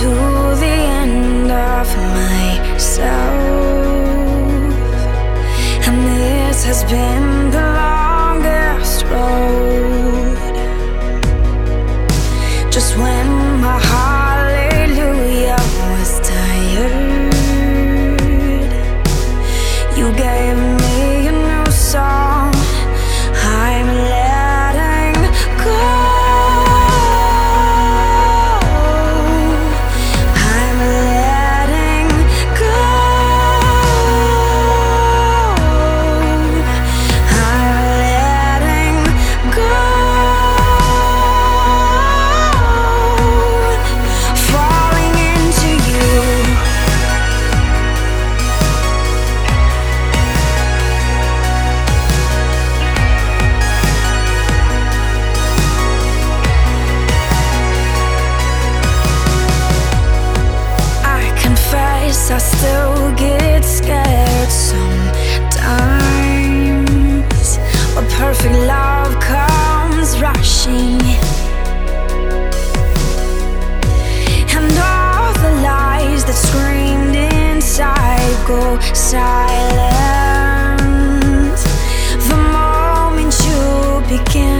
to the end of myself, and this has been. still get scared sometimes. But perfect love comes rushing. And all the lies that screamed inside go silent. The moment you begin.